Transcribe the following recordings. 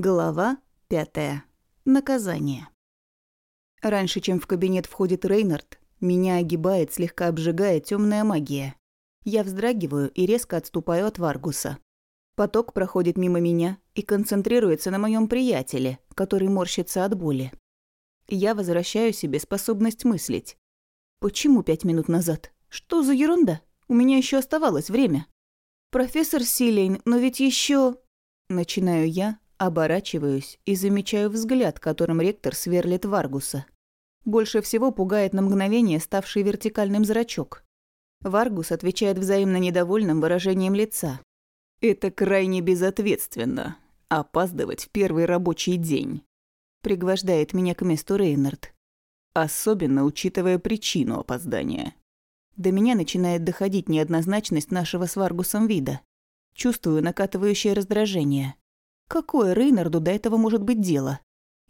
Глава пятая. Наказание. Раньше, чем в кабинет входит Рейнард, меня огибает, слегка обжигая темная магия. Я вздрагиваю и резко отступаю от Варгуса. Поток проходит мимо меня и концентрируется на моем приятеле, который морщится от боли. Я возвращаю себе способность мыслить. Почему пять минут назад? Что за ерунда? У меня еще оставалось время. Профессор Силейн, но ведь еще... Начинаю я, Оборачиваюсь и замечаю взгляд, которым ректор сверлит Варгуса. Больше всего пугает на мгновение ставший вертикальным зрачок. Варгус отвечает взаимно недовольным выражением лица. «Это крайне безответственно. Опаздывать в первый рабочий день», – пригвождает меня к месту Рейнард. Особенно учитывая причину опоздания. До меня начинает доходить неоднозначность нашего с Варгусом вида. Чувствую накатывающее раздражение. Какое Рейнарду до этого может быть дело?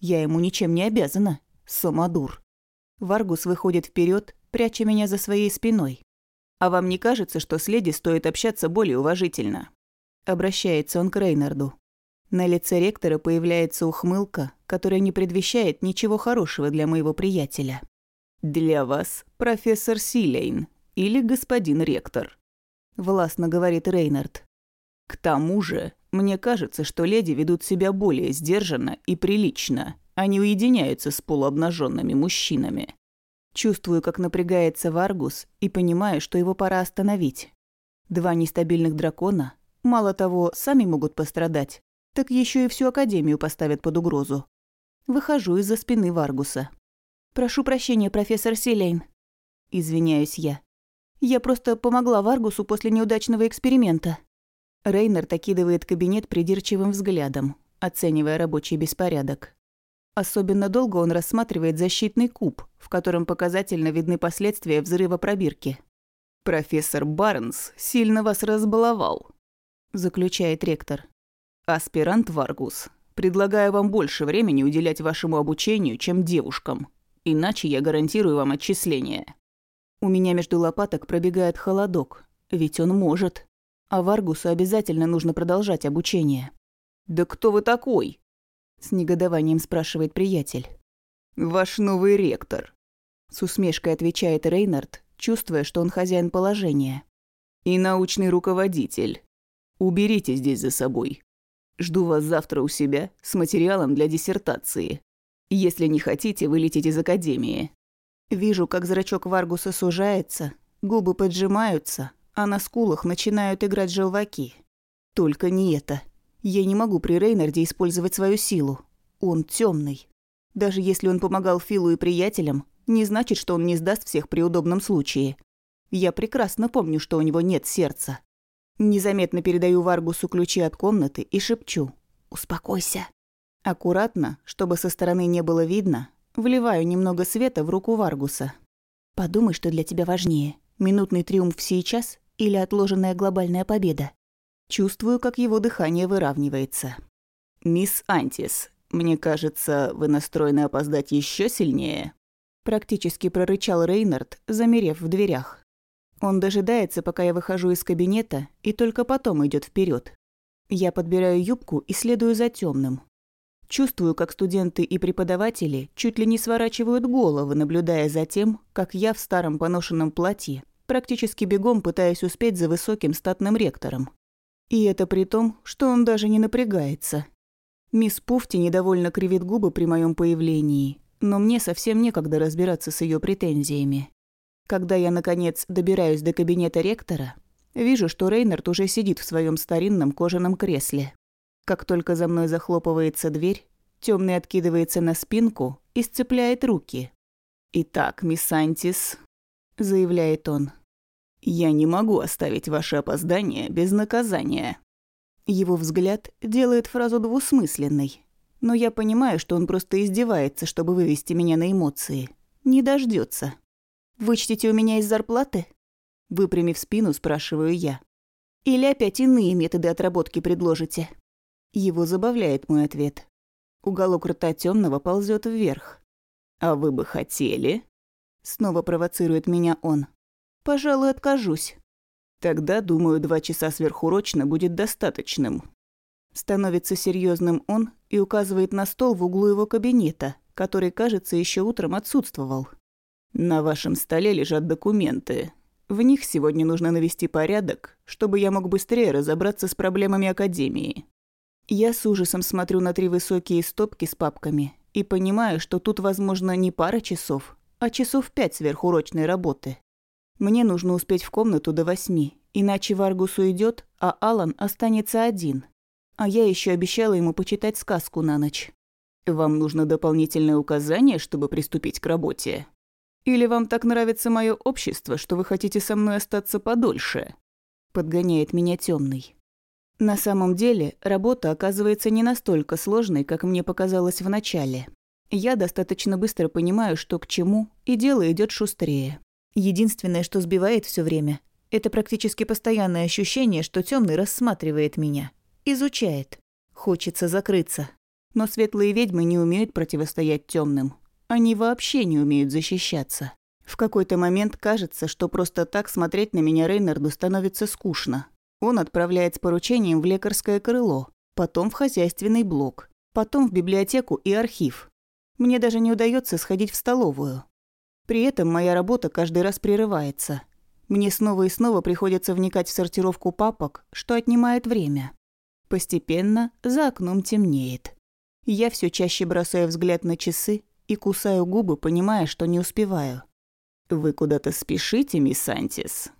Я ему ничем не обязана. Самодур. Варгус выходит вперед, пряча меня за своей спиной. «А вам не кажется, что с леди стоит общаться более уважительно?» Обращается он к Рейнарду. На лице ректора появляется ухмылка, которая не предвещает ничего хорошего для моего приятеля. «Для вас, профессор Силейн или господин ректор», – властно говорит Рейнард. «К тому же, мне кажется, что леди ведут себя более сдержанно и прилично, не уединяются с полуобнаженными мужчинами. Чувствую, как напрягается Варгус, и понимаю, что его пора остановить. Два нестабильных дракона, мало того, сами могут пострадать, так еще и всю Академию поставят под угрозу. Выхожу из-за спины Варгуса. «Прошу прощения, профессор Силейн». Извиняюсь я. Я просто помогла Варгусу после неудачного эксперимента. Рейнард окидывает кабинет придирчивым взглядом, оценивая рабочий беспорядок. Особенно долго он рассматривает защитный куб, в котором показательно видны последствия взрыва пробирки. «Профессор Барнс сильно вас разбаловал», – заключает ректор. «Аспирант Варгус, предлагаю вам больше времени уделять вашему обучению, чем девушкам, иначе я гарантирую вам отчисление». У меня между лопаток пробегает холодок, ведь он может. А Варгусу обязательно нужно продолжать обучение. «Да кто вы такой?» С негодованием спрашивает приятель. «Ваш новый ректор», с усмешкой отвечает Рейнард, чувствуя, что он хозяин положения. «И научный руководитель. Уберите здесь за собой. Жду вас завтра у себя с материалом для диссертации. Если не хотите вылететь из академии». Вижу, как зрачок Варгуса сужается, губы поджимаются, а на скулах начинают играть желваки. Только не это. Я не могу при Рейнарде использовать свою силу. Он темный. Даже если он помогал Филу и приятелям, не значит, что он не сдаст всех при удобном случае. Я прекрасно помню, что у него нет сердца. Незаметно передаю Варгусу ключи от комнаты и шепчу. «Успокойся». Аккуратно, чтобы со стороны не было видно, вливаю немного света в руку Варгуса. «Подумай, что для тебя важнее. Минутный триумф сейчас или отложенная глобальная победа. Чувствую, как его дыхание выравнивается. «Мисс Антис, мне кажется, вы настроены опоздать еще сильнее?» Практически прорычал Рейнард, замерев в дверях. Он дожидается, пока я выхожу из кабинета, и только потом идет вперед. Я подбираю юбку и следую за темным. Чувствую, как студенты и преподаватели чуть ли не сворачивают головы, наблюдая за тем, как я в старом поношенном платье практически бегом пытаясь успеть за высоким статным ректором. И это при том, что он даже не напрягается. Мисс Пуфти недовольно кривит губы при моем появлении, но мне совсем некогда разбираться с ее претензиями. Когда я, наконец, добираюсь до кабинета ректора, вижу, что Рейнард уже сидит в своем старинном кожаном кресле. Как только за мной захлопывается дверь, темный откидывается на спинку и сцепляет руки. «Итак, мисс Антис», — заявляет он, «Я не могу оставить ваше опоздание без наказания». Его взгляд делает фразу двусмысленной. Но я понимаю, что он просто издевается, чтобы вывести меня на эмоции. Не дождется. «Вычтите у меня из зарплаты?» Выпрямив спину, спрашиваю я. «Или опять иные методы отработки предложите?» Его забавляет мой ответ. Уголок рта темного ползет вверх. «А вы бы хотели?» Снова провоцирует меня он. Пожалуй, откажусь. Тогда, думаю, два часа сверхурочно будет достаточным. Становится серьезным он и указывает на стол в углу его кабинета, который, кажется, еще утром отсутствовал. «На вашем столе лежат документы. В них сегодня нужно навести порядок, чтобы я мог быстрее разобраться с проблемами Академии». Я с ужасом смотрю на три высокие стопки с папками и понимаю, что тут, возможно, не пара часов, а часов пять сверхурочной работы. Мне нужно успеть в комнату до восьми, иначе Варгус уйдет, а Алан останется один. А я еще обещала ему почитать сказку на ночь. Вам нужно дополнительное указание, чтобы приступить к работе? Или вам так нравится мое общество, что вы хотите со мной остаться подольше? Подгоняет меня темный. На самом деле, работа оказывается не настолько сложной, как мне показалось в начале. Я достаточно быстро понимаю, что к чему, и дело идет шустрее. Единственное, что сбивает все время, это практически постоянное ощущение, что темный рассматривает меня, изучает. Хочется закрыться. Но светлые ведьмы не умеют противостоять темным. Они вообще не умеют защищаться. В какой-то момент кажется, что просто так смотреть на меня Рейнарду становится скучно. Он отправляет с поручением в лекарское крыло, потом в хозяйственный блок, потом в библиотеку и архив. Мне даже не удается сходить в столовую. При этом моя работа каждый раз прерывается. Мне снова и снова приходится вникать в сортировку папок, что отнимает время. Постепенно за окном темнеет. Я все чаще бросаю взгляд на часы и кусаю губы, понимая, что не успеваю. «Вы куда-то спешите, мисс Антис?»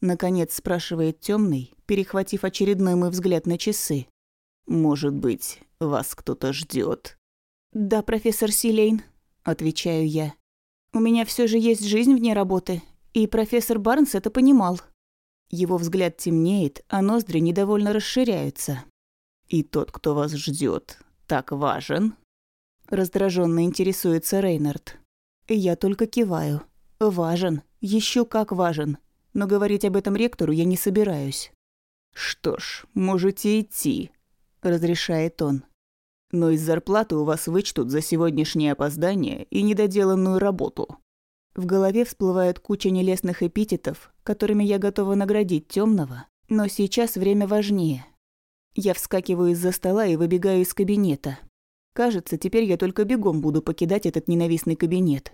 Наконец спрашивает темный, перехватив очередной мой взгляд на часы. «Может быть, вас кто-то ждет? «Да, профессор Силейн», — отвечаю я. «У меня все же есть жизнь вне работы, и профессор Барнс это понимал». Его взгляд темнеет, а ноздри недовольно расширяются. «И тот, кто вас ждет, так важен?» Раздраженно интересуется Рейнард. Я только киваю. «Важен. Еще как важен но говорить об этом ректору я не собираюсь. «Что ж, можете идти», – разрешает он. «Но из зарплаты у вас вычтут за сегодняшнее опоздание и недоделанную работу». В голове всплывает куча нелестных эпитетов, которыми я готова наградить темного, но сейчас время важнее. Я вскакиваю из-за стола и выбегаю из кабинета. Кажется, теперь я только бегом буду покидать этот ненавистный кабинет.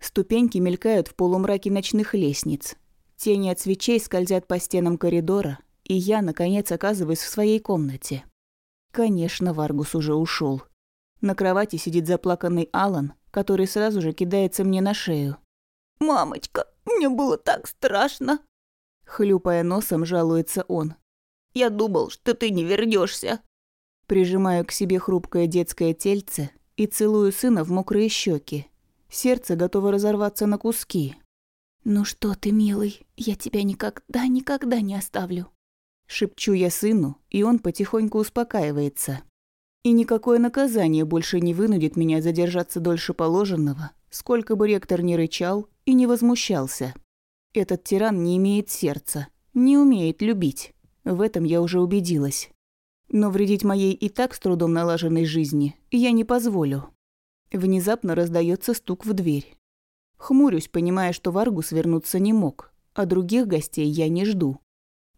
Ступеньки мелькают в полумраке ночных лестниц, Тени от свечей скользят по стенам коридора, и я, наконец, оказываюсь в своей комнате. Конечно, Варгус уже ушел. На кровати сидит заплаканный Алан, который сразу же кидается мне на шею. «Мамочка, мне было так страшно!» Хлюпая носом, жалуется он. «Я думал, что ты не вернешься. Прижимаю к себе хрупкое детское тельце и целую сына в мокрые щеки. Сердце готово разорваться на куски. «Ну что ты, милый, я тебя никогда, никогда не оставлю». Шепчу я сыну, и он потихоньку успокаивается. И никакое наказание больше не вынудит меня задержаться дольше положенного, сколько бы ректор ни рычал и не возмущался. Этот тиран не имеет сердца, не умеет любить. В этом я уже убедилась. Но вредить моей и так с трудом налаженной жизни я не позволю. Внезапно раздается стук в дверь. Хмурюсь, понимая, что Варгус вернуться не мог, а других гостей я не жду.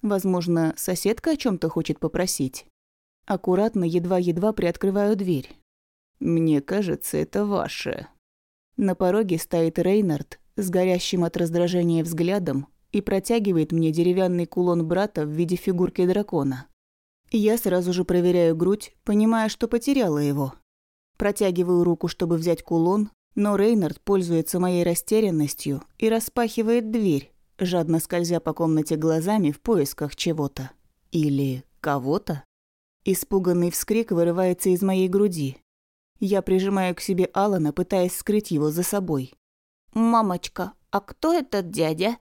Возможно, соседка о чем то хочет попросить. Аккуратно, едва-едва приоткрываю дверь. «Мне кажется, это ваше». На пороге стоит Рейнард с горящим от раздражения взглядом и протягивает мне деревянный кулон брата в виде фигурки дракона. Я сразу же проверяю грудь, понимая, что потеряла его. Протягиваю руку, чтобы взять кулон, но Рейнард пользуется моей растерянностью и распахивает дверь, жадно скользя по комнате глазами в поисках чего-то. Или кого-то. Испуганный вскрик вырывается из моей груди. Я прижимаю к себе Алана, пытаясь скрыть его за собой. «Мамочка, а кто этот дядя?»